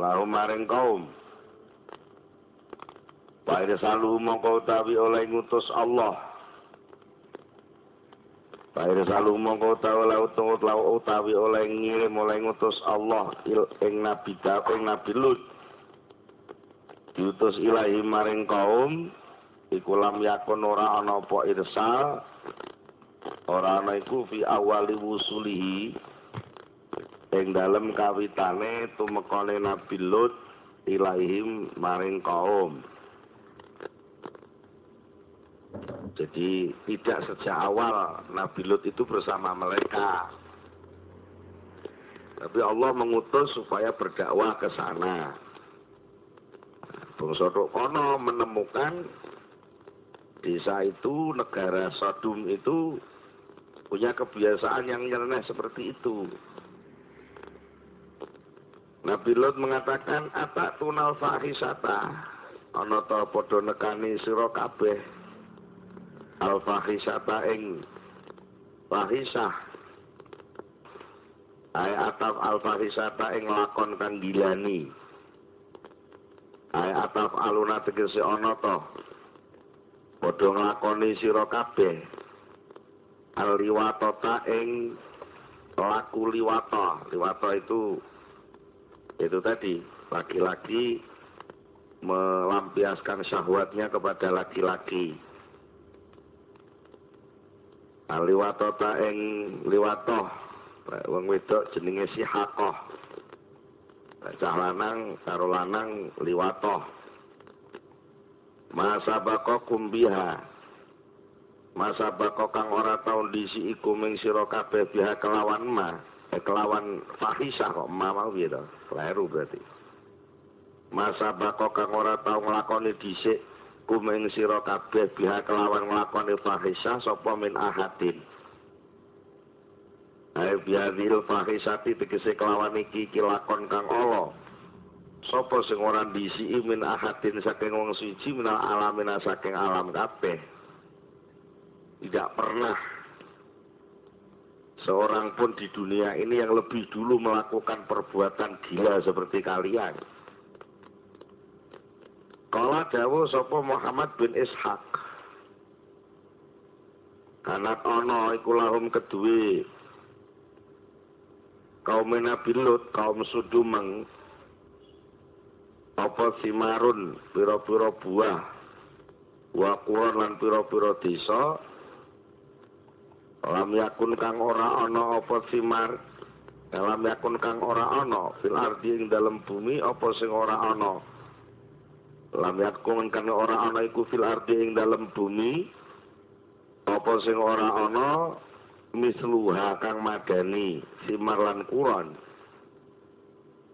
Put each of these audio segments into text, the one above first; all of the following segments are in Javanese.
lahu maring kaum. Baire salu mongko utawi oleh ngutus Allah. Baire salu mongko utawi oleh utus utawi oleh ngirim oleh ngutus Allah il ing nabi ing nabi Lut. Diutus ilahi maring kaum iku lam yakun ora ana apa irsal ora ana iku fi awali wusulihi ing dalem kawitane tumekane Nabi Lut ilahim maring kaum. Jadi tidak sejak awal Nabi Lut itu bersama mereka. Tapi Allah mengutus supaya berdakwah ke sana. Bangsa Ono menemukan desa itu, negara Sodom itu punya kebiasaan yang nyeleneh seperti itu. Nabi Lot mengatakan atak tunal fahisata? Ana ta padha nekani sira kabeh al fahisata ing fahisah. Ay ataf al fahisata ing lakon kang gilani. Ay ataf aluna tegese ana ta padha nglakoni sira kabeh al liwatata ing laku liwata. Liwata itu itu tadi laki-laki melampiaskan syahwatnya kepada laki-laki. Nah, liwatota ing liwatoh wong wedok jenenge sihakoh. Cah lanang karo lanang liwatoh. Masa bako kumbiha. Masa bako kang ora tau disi iku ming sira kabeh biha kelawan ma kelawan fahisah kok ma mau gitu kleru berarti. Masa bako kang ora tau nglakoni dhisik kumeng sira kabeh biha kelawan nglakoni fahisah sapa min ahadin? Ae biadil fahisati tegese kelawan iki iki lakon kang ala. Sapa sing ora disi min ahadin saking wong suci min alamin saking alam kabeh? Tidak pernah seorang pun di dunia ini yang lebih dulu melakukan perbuatan gila seperti kalian. Kala dawu sapa Muhammad bin Ishaq. Kanat ana iku lahum kedue kaum Nabi Lut, kaum Sudumeng apa simarun pira-pira buah wa lan pira-pira desa lam yakun kang ora ana apa simar? Lam yakun kang ora ana fil ardi ing dalem bumi apa sing ora ana? Lam yakun kang ora ana iku fil ardi ing dalem bumi apa sing ora ana? Misluha kang madani simar lan kuron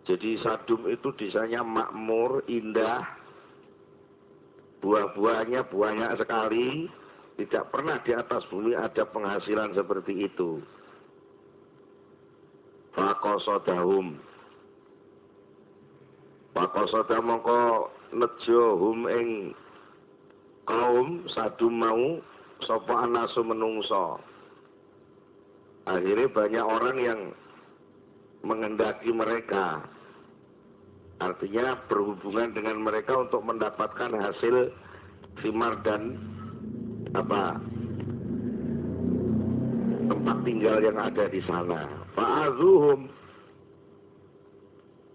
jadi sadum itu desanya makmur indah buah-buahnya banyak sekali tidak pernah di atas bumi ada penghasilan seperti itu. Fakosodahum. Fakosodah mongko nejo hum ing kaum sadum mau sopo anasu menungso. Akhirnya banyak orang yang mengendaki mereka. Artinya berhubungan dengan mereka untuk mendapatkan hasil simar dan apa tempat tinggal yang ada di sana. Fa'azuhum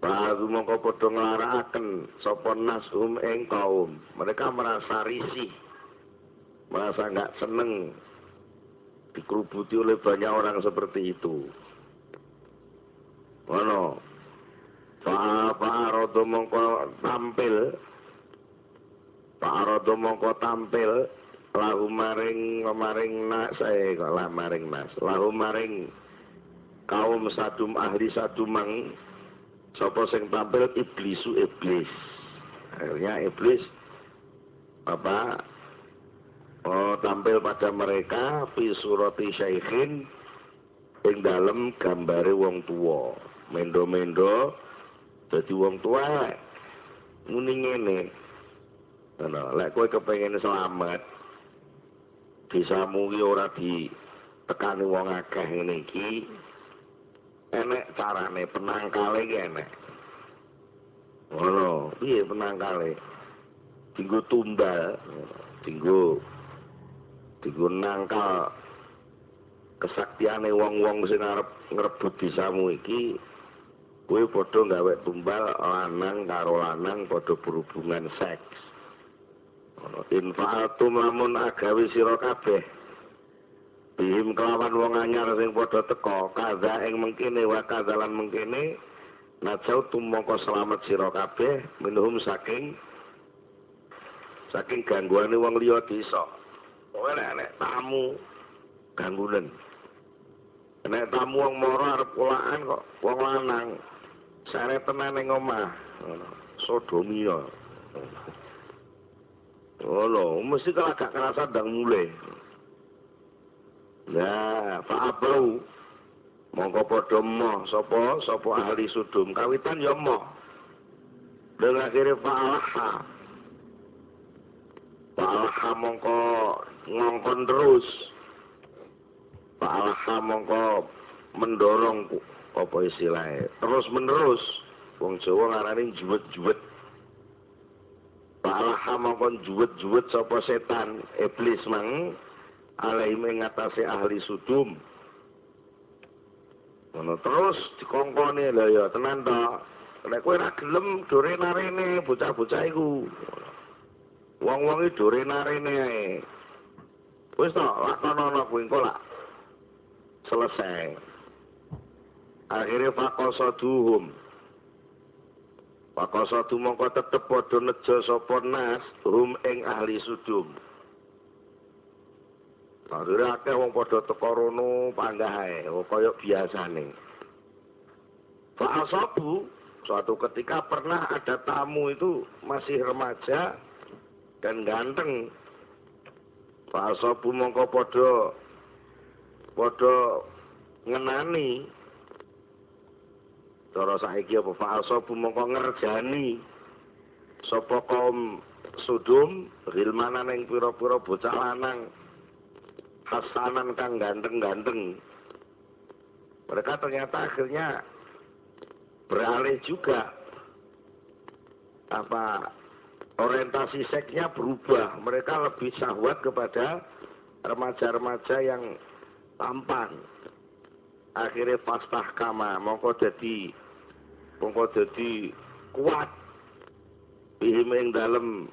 Fa'azu mongko padha nglarakaken sapa nashum ing kaum. Mereka merasa risih. Merasa enggak seneng dikerubuti oleh banyak orang seperti itu. Ono. Fa'arodo mongko tampil. Fa'arodo mongko tampil lahu maring maring nas eh kok lah maring nas lahu maring kaum sadum ahli sadumang sapa sing tampil? Iblisu iblis. Akhirnya iblis apa oh tampil pada mereka fi surati syaikhin ing dalem gambare wong tua mendo-mendo dadi wong tua muni ngene. Lek kowe kepengin selamat desamu ki ora di tekani wong akeh ngene iki enek carane penangkale iki enek. Ngono piye penangkale? Dinggo tumbal dinggo dinggo nangkal kesaktiane wong-wong sing arep ngrebut desamu iki kowe padha gawe tumbal lanang karo lanang padha berhubungan seks infa'atum lamun agawi sira kabeh. Bihim kelawan wong anyar sing padha teka kaza ing mengkene wa kazalan mengkene najau tumangka selamat sira kabeh minhum saking saking gangguane wong liya desa. Kowe nek tamu ganggunen. Nek tamu wong moro arep kulaan kok wong lanang. Sare tenan ning omah. Sodomi ya Oh lho, mesti kalau agak kerasa dang mulai. Nah, Pak Abau, mongko podo moh, sopo, sopo ahli sudum, kawitan ya moh. Dan akhirnya Pak Alaha. Pak Alaha mongko ngongkon terus. Pak Alaha mongko mendorong, apa istilahnya, terus menerus. Wong Jawa ngarani juwet-juwet. Alaha mongko juwet-juwet sopo setan, iblis mang, alaih mengatasi ahli sudum. Ngono terus dikongkone lho ya tenan to. Nek kowe ora gelem dore narene bocah-bocah iku. Wong-wong iki dore narene ae. Wis to, lakonono kuwi engko lak. Selesai. Akhirnya fakoso du mongko tetep padha nejo sapa nas hum ing ahli sudum. Akhire akeh wong padha teka rono panggah ae, kaya biasane. Fa'asabu suatu ketika pernah ada tamu itu masih remaja dan ganteng. Fa'asabu mongko padha padha ngenani cara saiki apa fa'asabu mongko ngerjani sapa kaum Sodom rilmanan ing pira-pira bocah lanang hasanan kang ganteng-ganteng. Mereka ternyata akhirnya beralih juga. Apa orientasi seksnya berubah. Mereka lebih syahwat kepada remaja-remaja yang tampan. Akhirnya pastah kama, mongko jadi mongko jadi kuat. Bihim ing dalem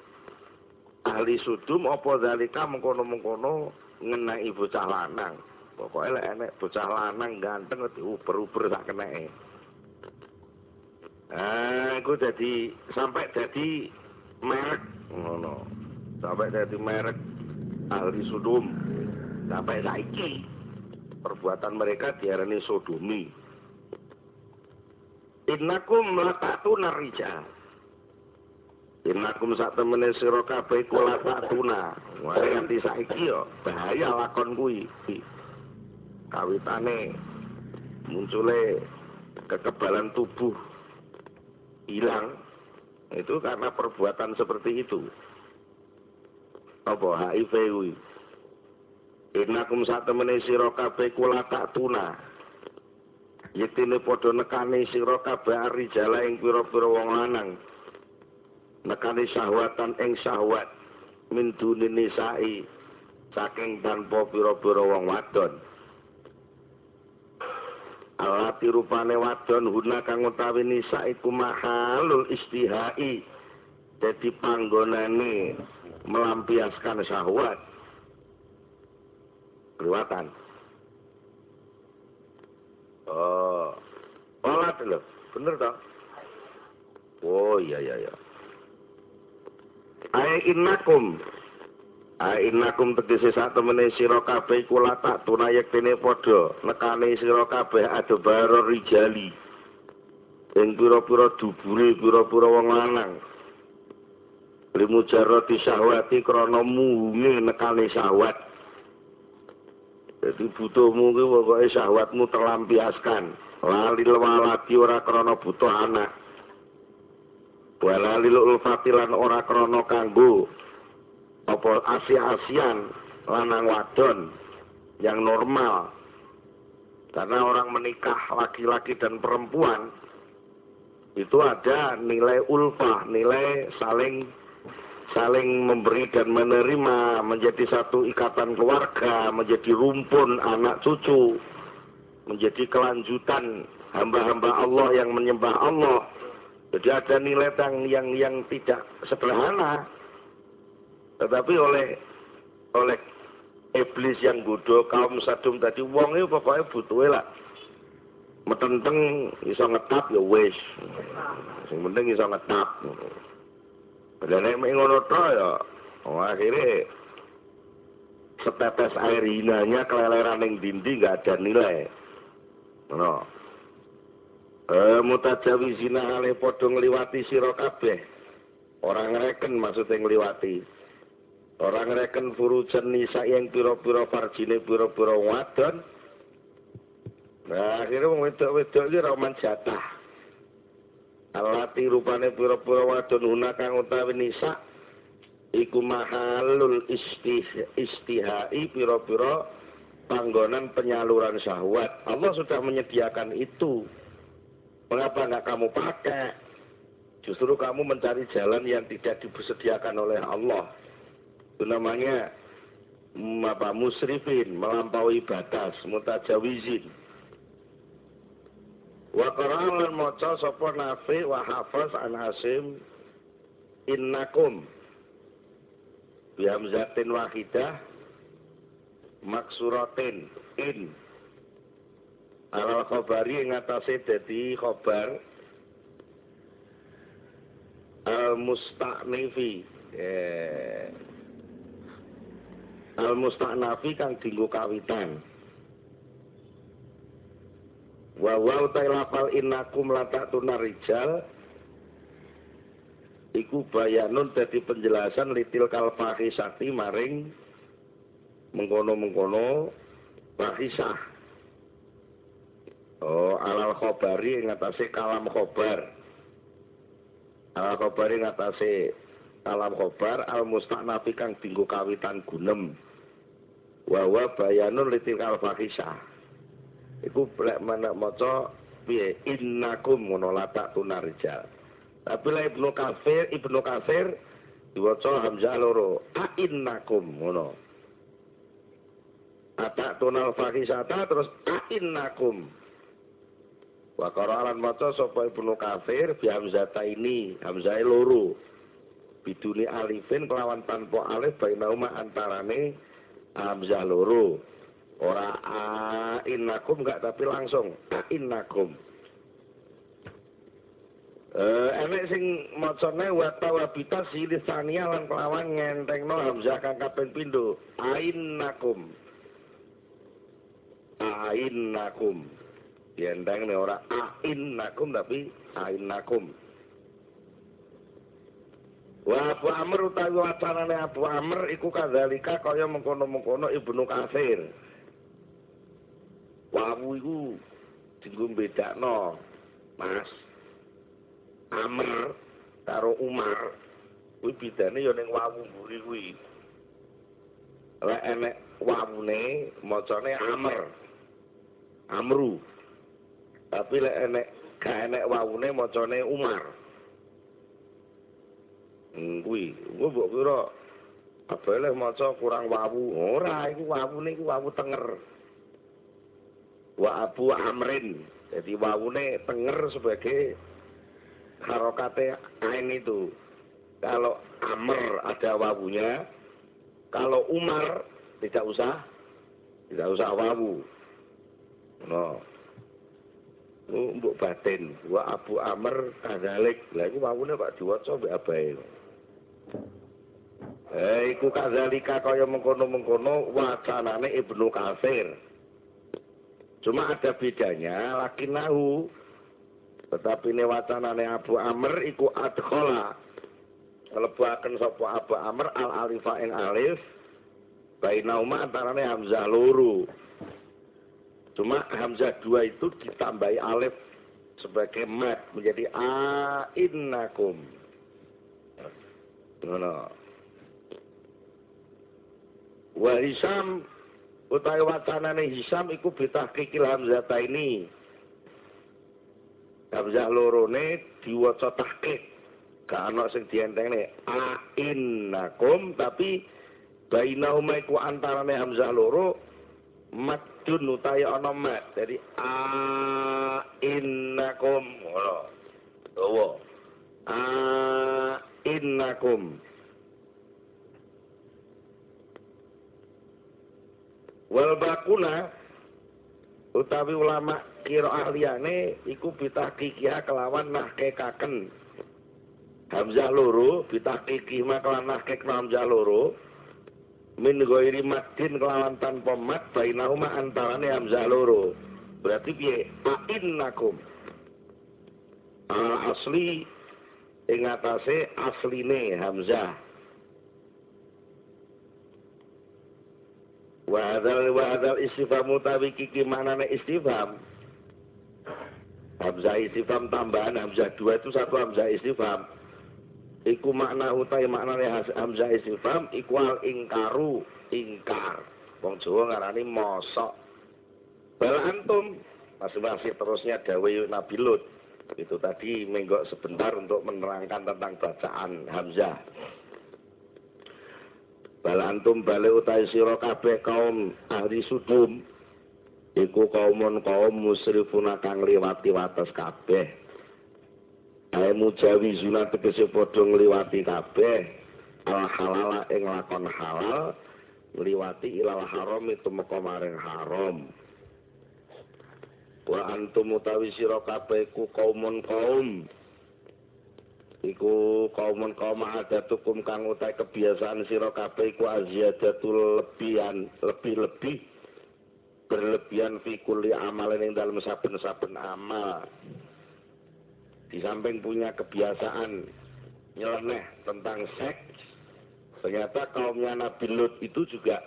ahli sudum apa dalika mengkono-mengkono ngenai bocah lanang. Pokoknya lek enek bocah lanang ganteng diuber-uber sak keneke. Ah, iku jadi sampai jadi merek ngono. Sampai jadi merek ahli sudum. Sampai saiki perbuatan mereka diarani sodomi. Innakum latatuna rijal. Innakum sak temene sira kabeh kula tuna. Wae nganti saiki yo bahaya lakon kuwi. Kawitane muncule kekebalan tubuh hilang itu karena perbuatan seperti itu. Apa HIV kuwi? Innakum sak temene sira kabeh kula tuna. Yektine padha nekani sira kabeh arijala ing pira-pira wong lanang. nekani syahwatan ing syahwat min dunin nisa'i saking tanpa pira-pira wong wadon. Alati rupane wadon huna kang utawi nisa iku mahalul istihai dadi panggonane melampiaskan syahwat. Kelewatan oh iya iya iya Ae innakum Ae innakum tegese sak temene sira kabeh kula tak tunayak dene padha nekane sira kabeh adebaro rijali ing pira-pira dubure pira-pira wong lanang limu jarati syahwati krana mungi nekane syahwat jadi butuhmu ki pokoke syahwatmu terlampiaskan. Lali lewalati ora krana butuh anak. Wala lilul fatilan ora krana kanggo. Apa asia-asian lanang wadon yang normal. Karena orang menikah laki-laki dan perempuan itu ada nilai ulfah, nilai saling saling memberi dan menerima, menjadi satu ikatan keluarga, menjadi rumpun anak cucu, menjadi kelanjutan hamba-hamba Allah yang menyembah Allah. Jadi ada nilai yang yang, yang tidak sederhana. Tetapi oleh oleh iblis yang bodoh kaum sadum tadi wong itu pokoknya butuh lah. Metenteng iso ngetap ya wis. Sing penting iso ngetap. Dan nek ngono to ya oh, akhirnya setetes air hinanya keleleran yang dinding gak ada nilai. No. Eh mutajawizina ale padha ngliwati sira kabeh. Ora ngreken maksudnya ngliwati. Ora ngreken furujan nisa yang pira-pira farjine pira-pira wadon. Nah, akhirnya wedok-wedok iki ra jatah. Alati rupane pura-pura wadon una kang utawi nisa iku mahalul istih, istihai pira-pira panggonan penyaluran syahwat. Allah sudah menyediakan itu. Mengapa nggak kamu pakai? Justru kamu mencari jalan yang tidak disediakan oleh Allah. Itu namanya apa musrifin melampaui batas mutajawizin Wa Qur'an lan maca sapa Nafi wa Hafiz an Hasim innakum. Bi hamzatin wahidah maksuratin in. Ala khabari ing atase dadi khabar. Al musta'nifi. Eh, al musta'nafi kang dinggo kawitan wa wa utai lapal innakum latak tunarijal iku bayanun dadi penjelasan litil kal fahisati maring mengkono-mengkono fahisah. Oh alal khobari ngatasi kalam khobar. Alal khobari ngatasi kalam khobar al musta'nafi kang tinggu kawitan gunem. Wa wa bayanun litil kal fahisah iku blek mana maca piye? Innakum ngono latak tunarijal tapi lah ibnu kafir ibnu kafir diwaca hamzah loro a innakum ngono. Atak tunal fakisata terus a innakum. Wa qaralan maca sapa ibnu kafir bi hamzata ini hamzah loro. Biduni alifin kelawan tanpa alif bainauma antarane hamzah loro ora innakum enggak tapi langsung. Innakum. Eh enek sing macane wa tawabita silisania lan kelawan ngentengno hamzah kang kaping pindho. Ainnakum. Ainnakum. Diendang nih ora ainnakum tapi ainnakum. Wa Abu Amr utawi wacanane Abu Amr iku kadzalika kaya mengkono-mengkono Ibnu Katsir. Wawu iku dienggo bedakno Mas. Amr karo Umar. Kuwi bedane ya ning wawu mburi kuwi. Lek enek wawune macane Amr Amru. Tapi lek enek gak enek wawune macane Umar. Hmm, kuwi. Gua mbok kira apa lek maca kurang wawu? Ora iku wawune iku wawu tenger wa Abu Amrin. Jadi wawune tenger sebagai harokate ain itu. Kalau Amr ada wawunya, kalau Umar tidak usah, tidak usah wawu. No. Lu mbok batin, wa Abu Amr kadzalik. Lah iku wawune Pak diwaca mbek abae. Eh iku kadzalika kaya mengkono-mengkono wacanane Ibnu Katsir. Cuma ada bedanya laki nahu. Tetapi ini wacanane Abu Amr iku adkhola. Lebakan sopo Abu Amr al alifa ing alif. Bainauma antarane Hamzah luru. Cuma Hamzah dua itu ditambahi alif sebagai mat menjadi a'innakum. Ngono. Wa Hisam utawi wacanane Hisam iku bitahqiqil hamzata ini Hamzah lorone diwaca tahqiq. Gak ana sing dientengne a innakum tapi bainahuma iku antarane hamzah loro madun utawi ana mat. Jadi a innakum ngono. Dawa. A innakum wal bakuna utawi ulama kira ahliyane iku bitahqiqiyah kelawan nahkekaken Hamzah loro bitahqiqi kelawan nahkek Hamzah loro. Min ghairi madin kelawan tanpa mat bainahuma antarane Hamzah loro. Berarti piye? Innakum. Al asli ing atase asline Hamzah wa hadzal wa hadzal istifham utawi kiki manane istifham. Hamzah istifham tambahan Hamzah dua itu satu Hamzah istifham. Iku makna utawi maknane Hamzah istifham iku al ingkaru ingkar. Wong Jawa ngarani mosok. Bal antum masih masih terusnya dawe Nabi Lut. Itu tadi menggok sebentar untuk menerangkan tentang bacaan Hamzah bal antum bale utahe sira kabeh kaum ahli sudum. Iku kaumun kaum musrifuna kang liwati wates kabeh. Ae mujawi tegese padha ngliwati kabeh. Al halala ing lakon halal ngliwati ilal haram itu meka maring haram. Wa antum utawi sira kabeh iku kaumun kaum iku kaumun kaum adatukum kang utai kebiasaan sira kabeh iku aziyadatul lebihan lebih-lebih berlebihan fi kulli amalin ing dalem saben-saben amal. Di samping punya kebiasaan nyeleneh tentang seks ternyata kaumnya Nabi Lut itu juga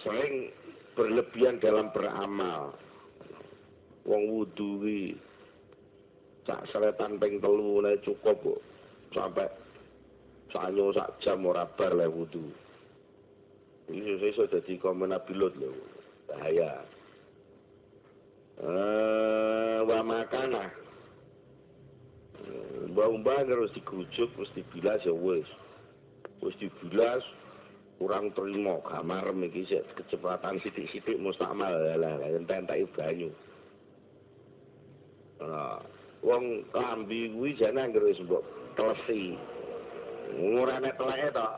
sering berlebihan dalam beramal. Wong wudu sak seletan ping telu nek cukup kok sampai sanyo sak jam ora bar le wudu. Iki iso dadi komen abilot lho bahaya. Eh wa makana mbah-mbah harus dikujuk terus dibilas ya wis. Wis dibilas kurang terima kamar iki kecepatan sithik-sithik mustakmal lah entek-entek banyu. Nah, wong klambi kuwi jane anggere wis mbok telesi. Ora nek teleke to.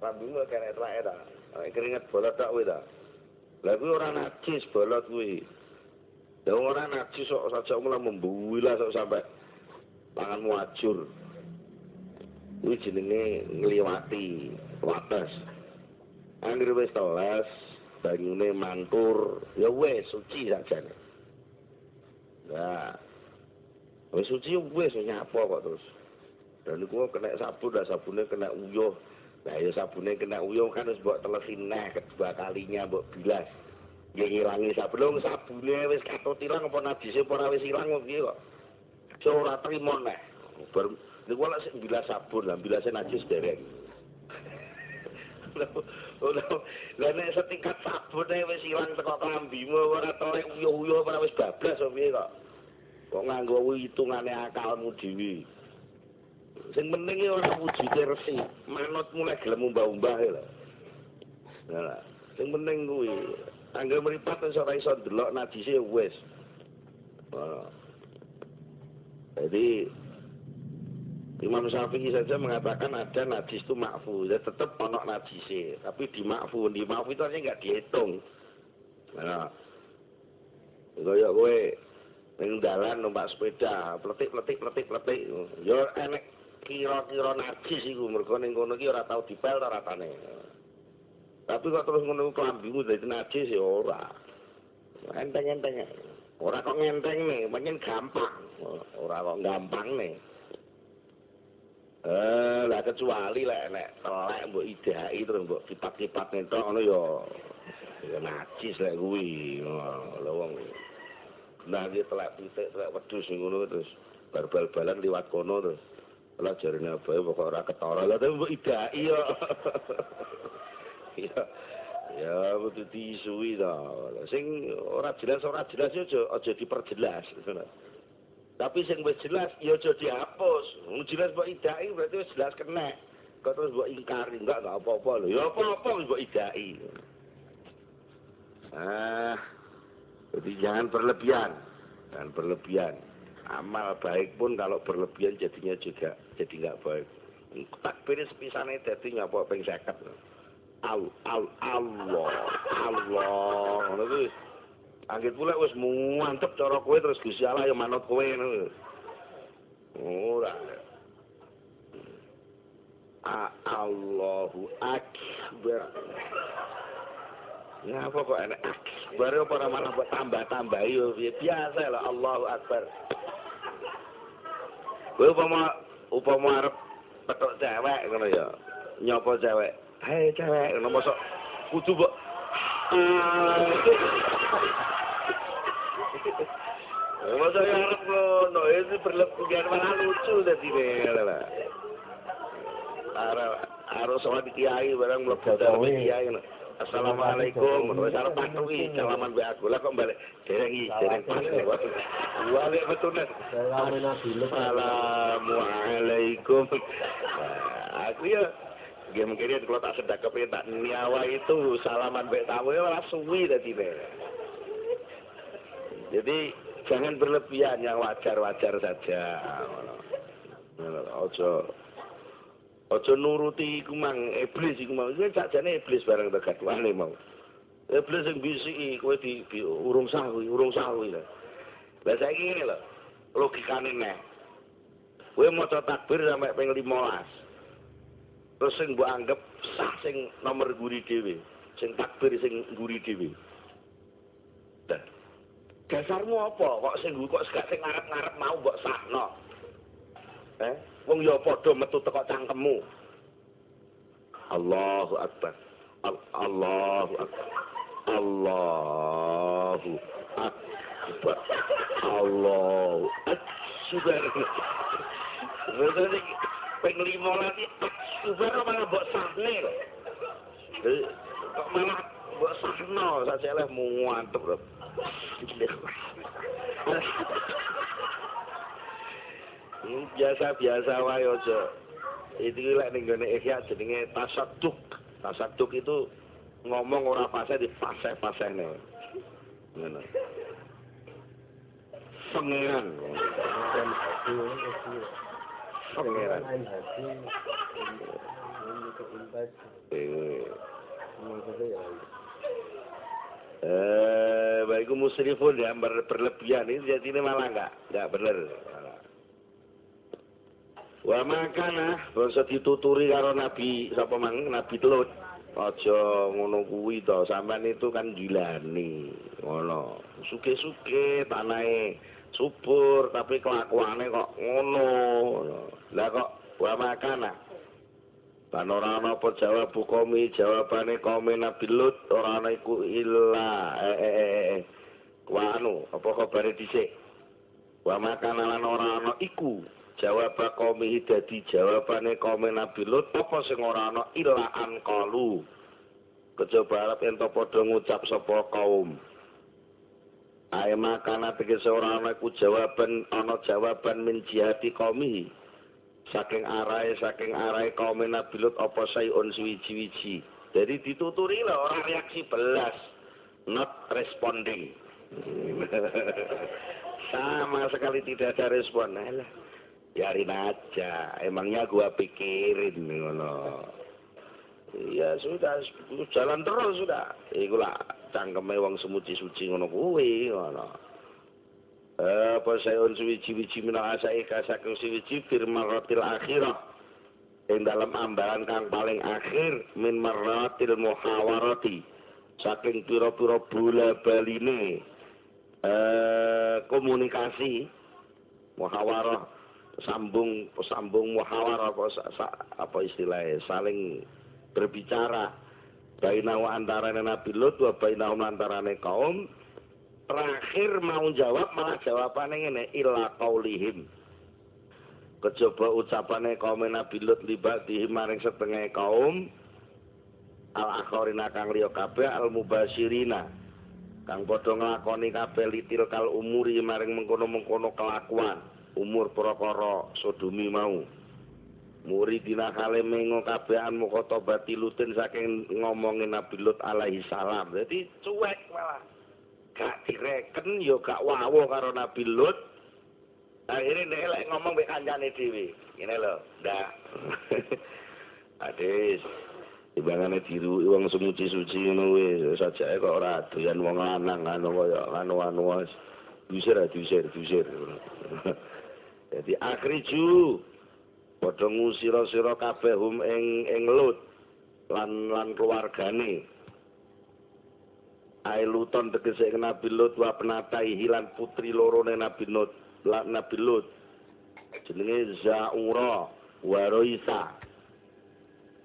Klambi kuwi kene teleke to. Keringet bolot tok kuwi to. Lah kuwi ora najis bolot kuwi. Ya ora najis kok saja mulai membuilah kok sampai tanganmu ajur. Kuwi jenenge ngliwati wates. Anggere wis teles, banyune mantur, ya wis suci sajane. Nah, Wis suci wis nyapa kok terus. Dan iku kena sabun, dah sabunnya kena uyuh. Nah ya sabunnya kena uyuh kan harus buat telesin nah kedua kalinya buat bilas. Ya ngilangi sabun, sabunnya wis katut hilang apa najisnya apa wis hilang kok kok. So ora trimo nah. Bar niku lek sing bilas sabun, lah bilasnya najis dereng. Lah nek setingkat sabune wis ilang teko klambimu ora tau uyuh-uyuh ora wis bablas kok piye kok. Kok nganggo hitungane akalmu dhewe? Sing penting ora wujude resi. Manut mulai gelem umbah-umbah lho nah sing penting kuwi angger mripat wis ora iso ndelok najise wis. Jadi Imam Syafi'i saja mengatakan ada najis itu makfu, ya tetap ono najisnya, tapi di makfu, di makfu itu artinya nggak dihitung. Nah, kayak gue ning dalan numpak sepeda pletik pletik pletik pletik yo enek kira-kira najis iku mergo ning kono iki ora tau dipel ta ratane. Tapi kok terus ngono klambimu dadi najis ya ora. Enteng-enteng ora kok ngenteng nih pancen gampang. Ora kok gampang nih. Eh lah kecuali lek nek telek mbok idai terus mbok kipat-kipat nentok ngono ya ya najis lek kuwi. Lho wong nah iki telek pitik telek wedhus ngono terus bal-balan liwat kono terus lah jarine bae pokok ora ketara lah tapi mbok idai yo iya Ya kudu diisui to. Sing ora jelas ora jelas ya aja aja diperjelas. Tapi sing wis jelas ya aja dihapus. Wong jelas mbok idai berarti wis jelas kena. Kok terus mbok ingkari enggak enggak apa-apa lho. Ya apa-apa wis mbok idai. Ah. Jadi jangan berlebihan. Jangan berlebihan. Amal baik pun kalau berlebihan jadinya juga jadi enggak baik. Takbir sepisane dadi nyapa ping 50. Al, al, Allah, Allah, ngono kuwi. Pula wis mantep cara kowe terus Gusti Allah ya manut kowe ngono. Ora. Allahu akbar. Ya kok enak akbar apa ora malah buat tambah-tambah yo biasa lah Allahu akbar. Kowe upama upama arep petok cewek ngono ya. Nyopo cewek? Hei cewek, ngono mosok kudu mbok Masa ya harap ngono, ini berlebihan malah lucu tadi lah. Harap harus sama di kiai barang mlebu dalam kiai. Assalamualaikum, arep patuhi salaman mbek aku. Lah kok balik dereng dereng pas. Wale betulan. Assalamualaikum. Aku ya Nggih mungkin kalau tak sedak kepengen tak nyawa itu salaman mbek tamu ya malah suwi tadi Jadi jangan berlebihan yang wajar-wajar saja. Ojo ojo nuruti iku mang iblis iku mang. Kuwi sakjane iblis barang dekat wale mau. Iblis sing bisiki kowe di, di urung sawi, urung sawi lah. Lah saiki ngene lho. Logikane neh. Kowe maca takbir sampai ping 15. terus sing mbok anggap sah sing nomor guri dhewe sing takbir sing guri dhewe dasarmu apa kok sing kok gak sing ngarep-ngarep mau mbok sahno eh? Wong ya padha metu teko cangkemmu. Allahu akbar. Al Allahu akbar. Allahu akbar. Allahu akbar. Ping lima lagi. Subar malah mbok sahne. Lho. Kok malah mbok sahno. Saja lah muantep lho. Biasa-biasa wae aja. Itu lek ning gone ihya jenenge tasadduk. Tasadduk itu ngomong ora pase di fase-fasene. Ngono. Pangeran. Pangeran. Eh, baikku musrifun ya ber berlebihan ini jadi ini malah enggak enggak benar. Wa makana bangsa dituturi karo Nabi sapa mang Nabi Lut. Aja ngono kuwi to, sampean itu kan gilani. Ngono. Suke-suke tanahe subur tapi kelakuane kok ngono. Lah kok wa makana. Ora ana apa jawab komi jawabane komi Nabi Lut ora ana iku illa eh eh eh eh. Wanu apa kabare dhisik. Wa makana lan ora ana iku jawab komi dadi jawabane komi Nabi Lut apa sing ora ana illa an qalu. Kejaba arep ento padha ngucap sapa kaum. Ae makana tegese ora ana iku jawaban ana jawaban min jihati qaumi. Saking arahe saking arahe kaum Nabi Lut apa sayun suwiji-wiji. Jadi dituturi lah orang reaksi belas. Not responding. Sama sekali tidak ada respon. Alah, biarin aja. Emangnya gua pikirin ngono. Ya sudah, jalan terus sudah. Ikulah cangkeme wong semuci-suci ngono kuwi ngono. Eh apa sayun suwi-wiji minal asai kasaking suwi firman rotil akhirah. Ing dalam ambaran kang paling akhir min marratil muhawarati. Saking pira-pira bola baline eh komunikasi muhawarah sambung sambung muhawarah apa, apa istilahnya saling berbicara. Bainahu antarane Nabi Lut wa bainahu antarane kaum. Terakhir mau jawab malah jawabane ngene illa qaulihim. Kejaba ucapane kaum Nabi Lut libat di maring setengah kaum. Al akhorina kang liya kabeh al mubasyirina kang padha nglakoni kabeh litil kal umuri maring mengkono-mengkono kelakuan umur prakara sodomi mau. Muridina kale mengo kabehan mukhatabati lutin saking ngomongin Nabi Lut alaihi salam. Dadi cuek malah. Gak direken yo gak wawuh karo Nabi Lut. Akhirnya nek lek ngomong mek kancane dhewe. Ngene lho ndak. Adis. Timbangane diru wong semuci-suci ngono kuwi sajake kok ora doyan wong lanang anu kaya anu-anu wis. Diusir diusir diusir dadi akhriju padha ngusira-sira kabeh hum ing ing lut lan lan keluargane Ai luton tegese Nabi Lut wa penatai hilan putri lorone Nabi Lut lan Nabi Lut jenenge Zaura wa Roisa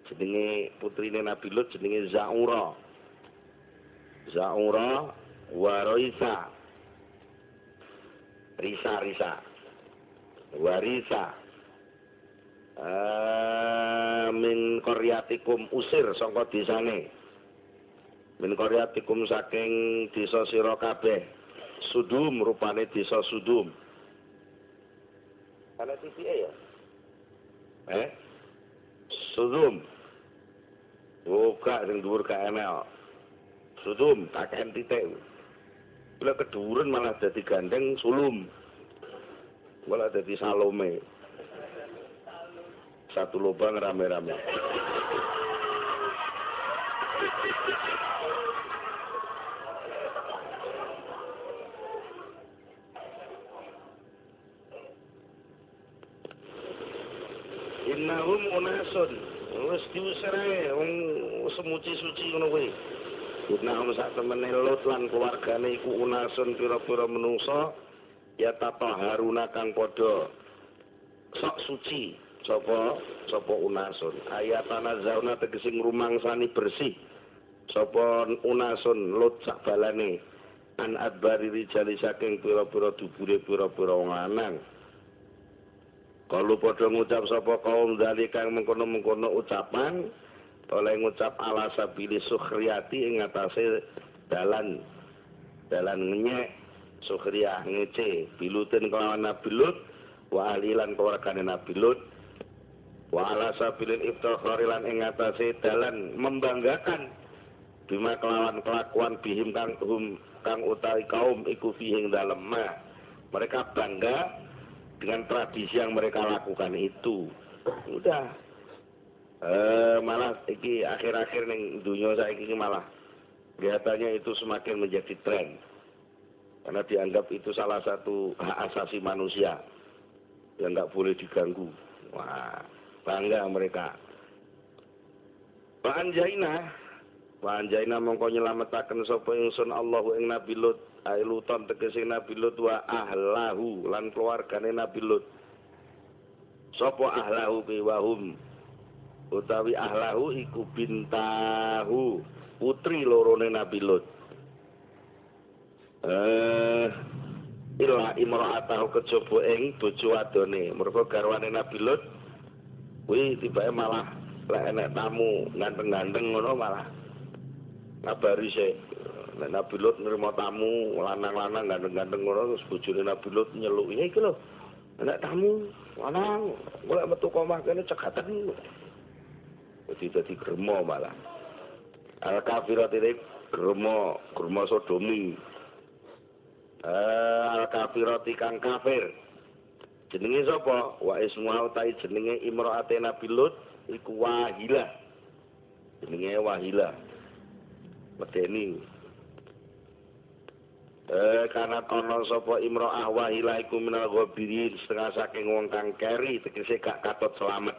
jenenge putrine Nabi Lut jenenge Zaura. Zaura wa Raisa. Risa Risa. Warisa. Uh, min koryatikum usir sangka desane. Min koryatikum saking desa sira kabeh. Sudum rupane desa Sudum. Ana TV ya? Eh? Sudum. Buka sing dhuwur enak. Sudum kakean titik. Bila keduren malah jadi gandeng sulum. Malah jadi salome. Satu lubang rame-rame. Innahum unasun wis diusir ae wong semuci suci ngono kuwi Nah, sak temene Lot lan keluargane iku unasun pira-pira menungso ya tata haruna kang padha sok suci sapa sapa unasun. Ayatana zauna tegese ngrumangsani bersih sapa unasun Lot sak balane. An adbari rijali saking pira-pira dubure pira-pira wong lanang. Kalau padha ngucap sapa kaum dari kang mengkono-mengkono ucapan oleh ngucap ala sabili sukhriyati ing atase dalan dalan ngenyek sukhriyah ngece. Bilutin kelawan Nabi Lut wa alilan keluargane Nabi Lut. Wa ala sabilin iftakhari lan ing atase dalan membanggakan bima kelawan kelakuan bihim kang hum kang utawi kaum iku fihing dalem. Mereka bangga dengan tradisi yang mereka lakukan itu. Udah. Eh, malah iki akhir-akhir ning dunia saya ini malah kelihatannya itu semakin menjadi tren karena dianggap itu salah satu hak asasi manusia yang nggak boleh diganggu wah bangga mereka Pak Anjaina Pak Anjaina mongko nyelametaken sapa ingsun Allahu ing Nabi Lut luton tegese Nabi Lut wa ahlahu lan keluargane Nabi Lut. Sopo ahlahu ki wahum utawi ahlahu iku bintahu putri lorone Nabi Lut. Eh ila imra'atahu kejaba ing bojo wadone. Mergo garwane Nabi Lut kuwi tibake malah lek enek tamu ganteng-ganteng ngono malah ngabari sih Nek Nabi Lut nerima tamu lanang-lanang ganteng-ganteng ngono terus bojone Nabi Lut nyeluk, "Ya iki lho. Nek tamu lanang golek metu omah kene cekatan." Dadi dadi gremo malah. Al kafirat ini gremo, gremo sodomi. Eh, al kafirat kang kafir. Jenenge sapa? Wa ismuha utai jenenge Imro'ate Nabi Lut iku Wahilah. Jenenge Wahilah. Medeni. Eh kana ana sapa imro'ah wahila iku minal ghabirin setengah saking wong kang keri tegese gak katut selamat.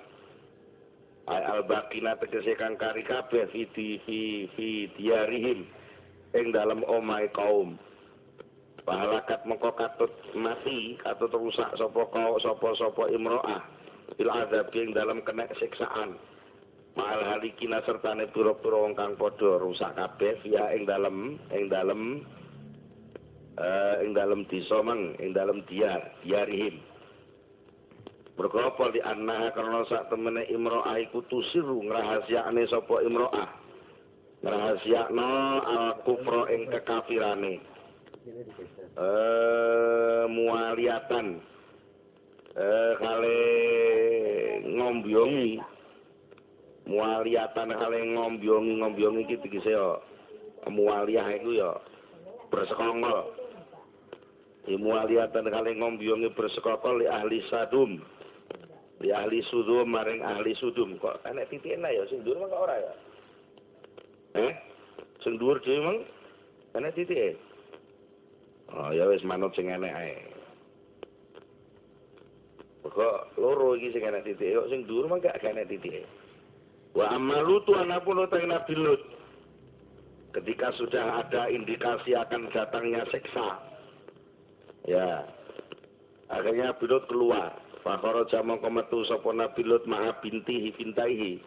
Ai al baqina tegese kang kari kabeh fi fi fi diarihim ing dalam omai kaum. Bahalakat mengko katut mati, katut rusak sapa kau sapa sapa imro'ah bil azab ing dalam kena siksaan. Mahal halikina sertane pura-pura wong kang padha rusak kabeh via ing dalam ing dalam uh, ing dalam desa mang ing dalam diar diarihim berkapa di anna karena sak temene imro'ah iku tusiru ngrahasiakne sapa imro'ah? Rahasiakno al kufra ing kekafirane eh mualiatan eh kale ngombyongi mualiatan kale ngombyongi ngombyongi iki tegese yo mualiah iku yo bersekongol mualiatan kale ngombyongi bersekongol li ahli sadum. Li ahli sudum maring ahli sudum kok. Enek titik enak ya sing dhuwur kok ora ya? Eh? Sing dhuwur dhewe mong enek titik oh ya wis manut sing enek ae. Kok loro iki sing enek titik. Kok sing dhuwur mong gak enek titik wa amalu tu anapun utai nabi lut. Ketika sudah ada indikasi akan datangnya seksa ya. Akhirnya Nabi keluar. Fakoro jamang kometu sopo Nabi Lut ma'a bintihi bintaihi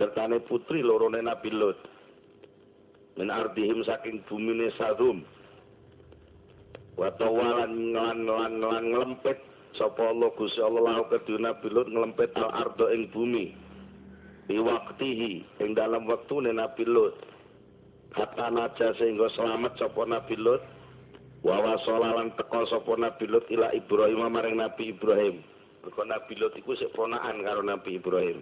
sertane putri lorone Nabi Lut. Min ardihim saking bumine sadum watawalan lan lan lan nglempit sapa Allah Gusti Allah lahu kedue Nabi Lut nglempit al ardo ing bumi. Di waktihi ing dalam waktune Nabi Lut. Hatta naja sehingga selamat sapa Nabi Lut. Wa wasalalan teko sapa Nabi Lut ila Ibrahim maring Nabi Ibrahim. Mergo Nabi Lut iku sik ponakan karo Nabi Ibrahim.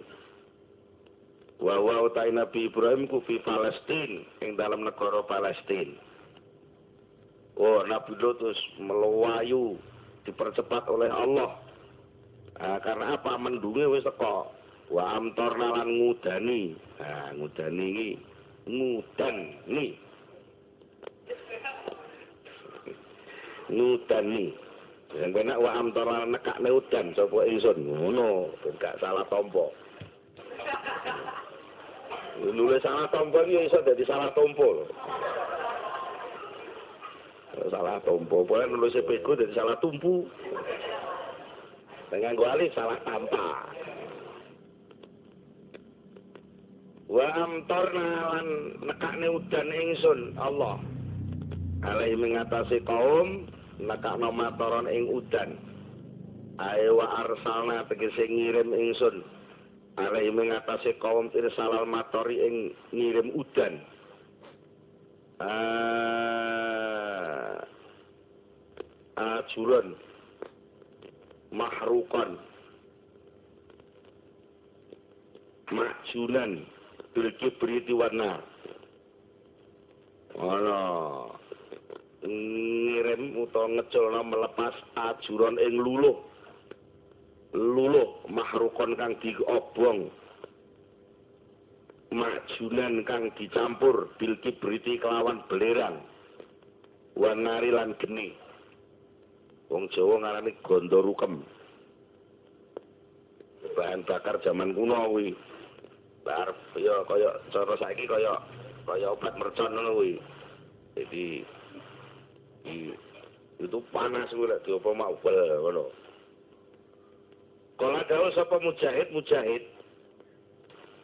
Wa wa Nabi Ibrahim ku fi Palestin ing dalam negara Palestin Oh Nabi Lut terus meluwayu dipercepat oleh Allah. Nah, karena apa? Mendunge wis teko. Wa amtorna lan ngudani. Nah ngudani iki ngudani. Ngudani. Yang benak wa amtorna nekakne udan sapa ingsun? Ngono gak salah tompo nulis salah tompo iki iso dadi salah tompo salah tompo boleh nulis pego dadi salah tumpu. Dengan gua alif salah tampak. Wa amtorna lan nekakne udan ingsun Allah. Alaihi mengatasi kaum nekakno matoron ing udan. Ae wa arsalna tegese ngirim ingsun. Alaihi mengatasi kaum irsalal matori ing ngirim udan ajuran. Mahrukan. Majunan. Bil kibriti warna. Ana ngirim utawa ngeculna melepas ajuran ing luluh. Luluh mahrukon kang diobong. Majunan kang dicampur bil kibriti kelawan belerang. Wanari lan geni wong Jawa ngarani gondo rukem. Bahan bakar zaman kuno kuwi. Bar ya kaya cara saiki kaya kaya obat mercon ngono kuwi. Jadi itu panas kuwi lek diopo maubel ngono. Kala dawuh sapa mujahid mujahid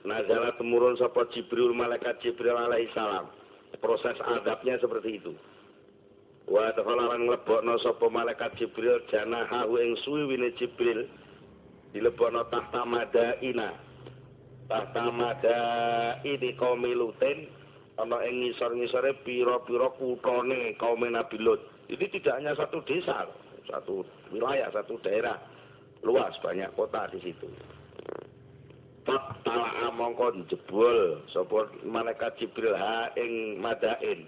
Nazala temurun sapa Jibril malaikat Jibril alaihi salam. Proses adabnya seperti itu wa takhalaran nglebokno sapa malaikat Jibril janahahu ing suwiwine Jibril dilebokno tahta madaina tahta mada ini kaum lutin ana ing ngisor-ngisore pira-pira kutane kaum Nabi Lut. Ini tidak hanya satu desa, satu wilayah, satu daerah luas banyak kota di situ. Tak tala mongko jebol sapa malaikat Jibril ha ing Madain.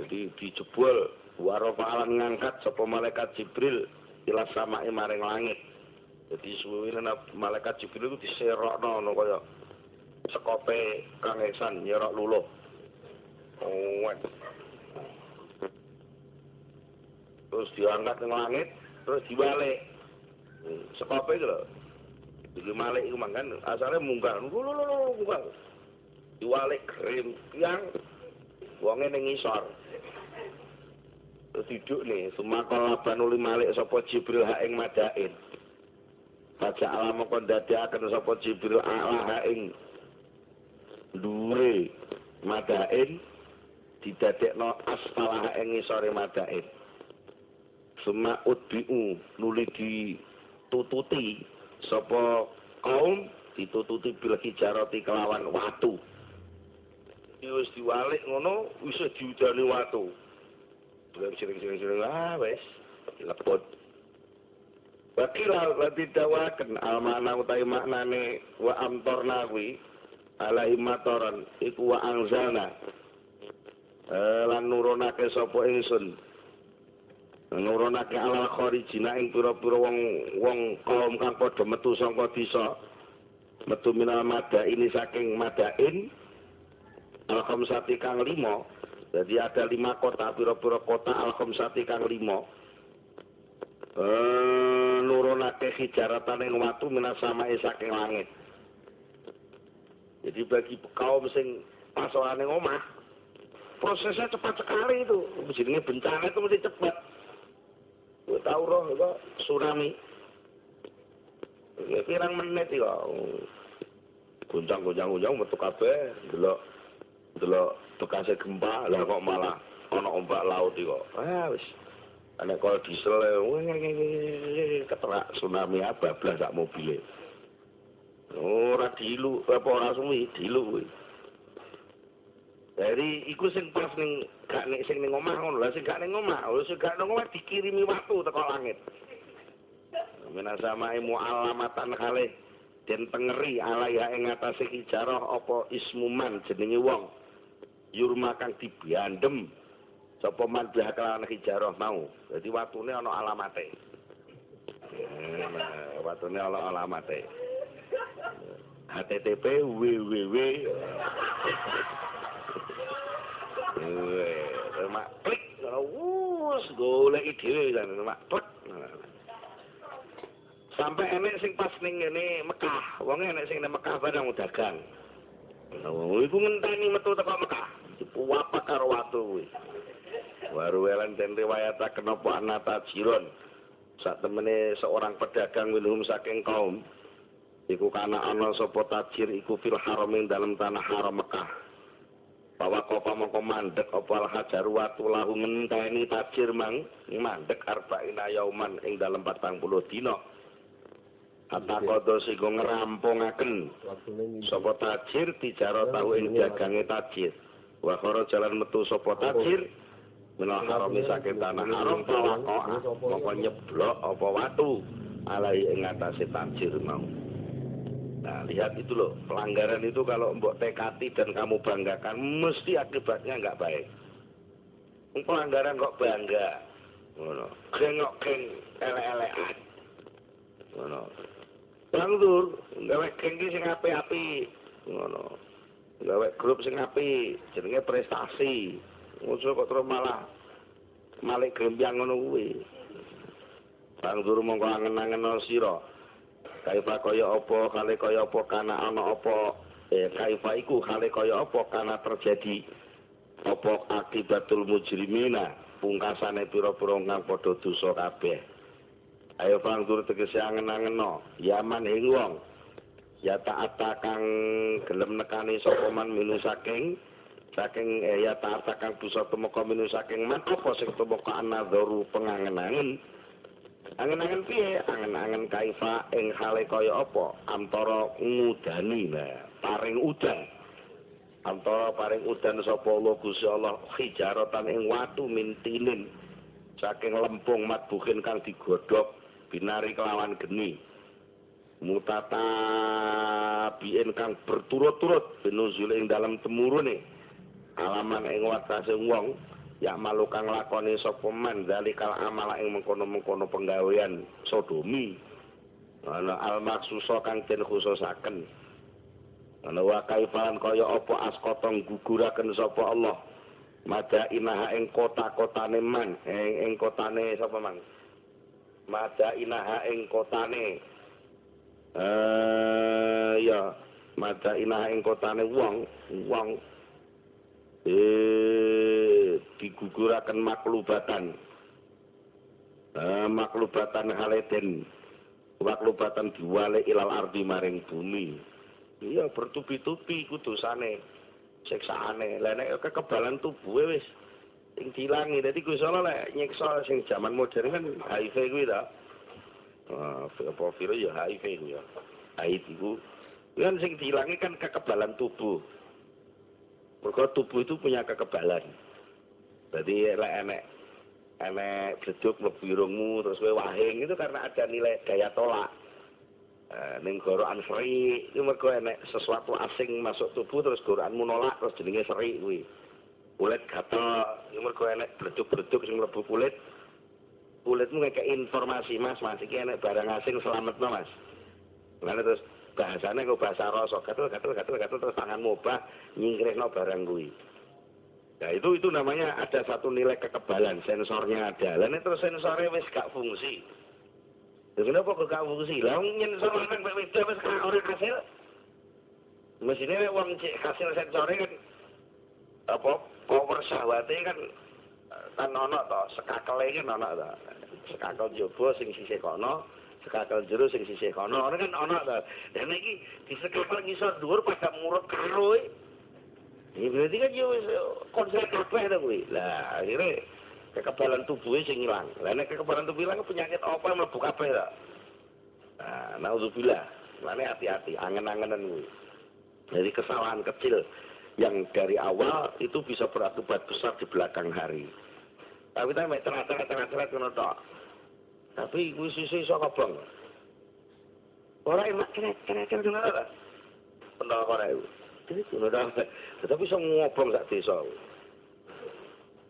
Jadi dijebol warofa alam ngangkat sapa malaikat Jibril ila samae maring langit. Jadi suwene malaikat Jibril itu diserokno ngono kaya sekope Kang Ihsan nyerok luluh. Oh. Terus diangkat ke langit, terus dibalik. Sekope itu loh. Jadi malik itu makan, asalnya munggah. Luluh, luluh, munggah. Diwalik krim, yang wongnya ngisor. Nih, semakal banuli malik sopo Jibril haing madain. Baca alam kon dadi akan sapa Jibril Allah ing dure madain didadekno asfalah ing ngisore madain. Suma udbiu nuli ditututi sapa kaum ditututi bil hijarati kelawan watu. wis diwalik ngono wis diudani watu sering-sering ah wis lepot Wakila lan didawaken almana utawi maknane wa amtorna kuwi. Alaihi matoran iku wa angzana eh, lan nurunake sapa ingsun? Nurunake ala kharijina ing pira-pira wong wong kaum kang padha metu saka desa. Metu minal ini saking madain. Al khamsati kang lima jadi ada lima kota pira-pira kota al khamsati kang lima eh nurunake hijaratan ing watu minas samae saking langit jadi bagi kaum sing pasoane omah prosesnya cepat sekali itu jenenge bencana itu mesti cepat Gue tahu roh itu tsunami. Ya pirang menit ya. Guncang-guncang-guncang metu kabeh delok delok bekasnya gempa lah kok malah ana ombak laut iki kok. Ah wis. Ana kol diesel keterak tsunami abablas sak mobile. Ora dilu apa ora suwi dilu kuwi. Dari iku sing pas ning gak nek sing ning omah ngono. Lah sing gak ning omah, lho sing gak ning omah dikirimi watu teko langit. Mena sama imu alamatan kale den tengeri alaya ing atase hijarah apa ismuman jenenge wong. Yurma kang dibiandem sapa man kelawan hijarah mau. Dadi watune ana alamate. Nah, watune ana alamate. HTTP www Eh, mak klik wus golek dhewe kan mak klik. Sampai enek sing pas ning ngene Mekah, wong enek sing ning Mekah barang dagang. Oh, iku ngenteni metu teko Mekah. Dipuwapak karo watu kuwi. Waru elan den riwayataken apa anata jiron. Sak temene seorang pedagang minum saking kaum iku kana ana sapa tajir iku fil dalam tanah haram Mekah. bahwa kopa mongko mandek apa al hajar watu lahu ngenteni tajir mang mandek arba'ina yauman ing dalam 40 dina Ata kodo sigo ngerampungaken? Sopo tajir dijaro tahu ing jagange tajir. Wakoro jalan metu sopo tajir? Minal haram sakit tanah haram Pawakoa Mongko nyeblok apa watu? Alai ing atase tajir mau. Nah, lihat itu loh, pelanggaran itu kalau mbok tekati dan kamu banggakan, mesti akibatnya nggak baik. Pelanggaran kok bangga. Ngono. Gengok geng. Ngono. Bangdur, gawe geng iki sing api-api. Ngono. Gawe grup sing api, jenenge prestasi. Ngono kok terus malah malik gembyang ngono kuwi. Bangdur mongko angen-angen sira. kaifa kaya apa kale kaya apa kana ana apa eh kaifa iku kale kaya apa kana terjadi apa akibatul mujrimina pungkasane pira-pira kang padha dosa kabeh ayo pangdur tegese angen-angeno yaman ing wong. Ya taata kang gelem nekani sapa man minu saking saking eh, ya taata kang bisa temeka minu saking man apa sing temeka anadharu pengangen-angen? Angen-angen piye? Angen-angen kaifa ing hale kaya apa? Antara ngudani nah paring udan antara paring udan sapa Allah Gusti Allah hijaratan ing watu mintinin. Saking lempung matbuhin kang digodhog binari kelawan geni. Mutata bien kang berturut-turut binuzul ing dalam temurune. Alaman ing watase wong ya malu kang lakoni sapa man dalikal amala ing mengkono-mengkono penggawean sodomi. Ana al maksusa kang den khususaken. Ana wa kaifan kaya apa askotong guguraken sapa Allah. Mada inaha ing kota-kotane man ing kotane sapa man mada inaha ing kotane. Eh ya mada inaha ing kotane wong wong eh diguguraken maklubatan. Eh, maklubatan haleden. Maklubatan diwale ilal ardi maring bumi. Iya bertubi-tubi ku dosane siksaane lha nek kekebalan tubuh wis sing dilangi dadi Gusti Allah lek nyiksa sing jaman modern kan HIV kuwi ta apa virus ya HIV ya HIV ku kan sing dilangi kan kekebalan tubuh Mergo tubuh itu punya kekebalan. Jadi lek enek enek bleduk mlebu irungmu terus kowe wahing itu karena ada nilai daya tolak. Eh, ning gorokan seri itu mergo enek sesuatu asing masuk tubuh terus gorokanmu nolak terus jenenge seri kuwi. Kulit gatel, mergo enek bleduk-bleduk sing mlebu kulit. Kulitmu ngekek informasi Mas, Mas iki enek barang asing selametno Mas. Lalu terus bahasanya kok bahasa rasa gatel gatel gatel gatel terus tangan mubah nyingkrihno barang kuwi. Nah itu itu namanya ada satu nilai kekebalan sensornya ada. Lalu terus sensornya wis gak fungsi. Ya kenapa kok gak fungsi? Lah nyensor lanang mek wedok wis gak ora hasil. Mesine wong cek hasil sensornya kan apa power syahwate kan kan ono to sekakele kan ono to. Sekakel jaba sing sisih kono, sekakel jero sing sisih kono. Ora kan ono to. Dan iki disekakel ngisor dhuwur pada murut karo Ya berarti kan yo konsep kabeh to kuwi. Lah akhirnya kekebalan tubuhnya sing ilang. Lah nek kekebalan tubuh ilang penyakit apa mlebu kabeh to. Nah, naudzubillah. Mane hati-hati, angen-angenan kuwi. Jadi kesalahan kecil yang dari awal itu bisa berakibat besar di belakang hari. Tapi kita mek terat-terat-terat ngono tok. Tapi kuwi sisi iso kobong. Ora emak terat-terat ngono tok. Pendok ora iku. Tetapi iso ngobong sak desa.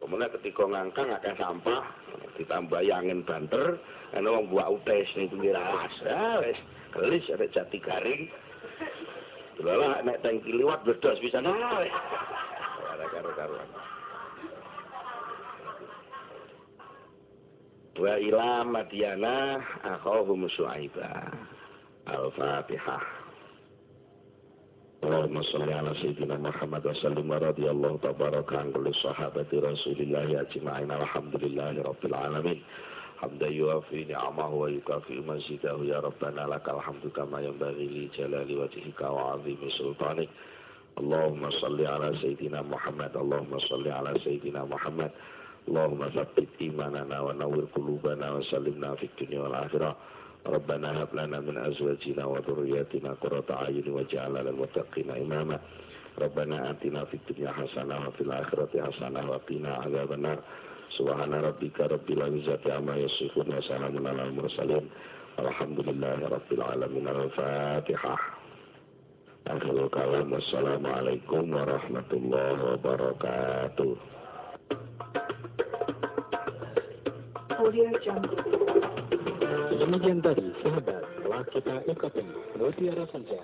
Kemudian ketika ngangkang akan sampah, ditambah angin banter, ana wong buat utes pinggir alas. Ah wis kelis ada jati garing. Delala nek tangki liwat gedos pisan. Nah. Ora karo-karuan. Wa ila Madyana akhahum Al-Fatihah. Allahumma salli ala sayyidina Muhammad wa sallim wa radiyallahu tabaraka an kulli sahabati Rasulillah ajma'in alhamdulillahi rabbil alamin حمدا يوافي نعمه ويكافئ مزيده يا ربنا لك الحمد كما ينبغي لجلال وجهك وعظيم سلطانك اللهم صل على سيدنا محمد اللهم صل على سيدنا محمد اللهم ثبت إيماننا ونور قلوبنا وسلمنا في الدنيا والآخرة ربنا هب لنا من أزواجنا وذرياتنا قرة أعين واجعلنا للمتقين إماما ربنا آتنا في الدنيا حسنة وفي الآخرة حسنة وقنا عذاب النار Subhana rabbika rabbil izzati amma yasifun wa salamun ala mursalin. Alhamdulillahi rabbil alamin. Al-Fatihah. Akhirul kalam. Assalamualaikum warahmatullahi wabarakatuh. Demikian tadi, sahabat, telah kita ikutin. Mutiara Senja.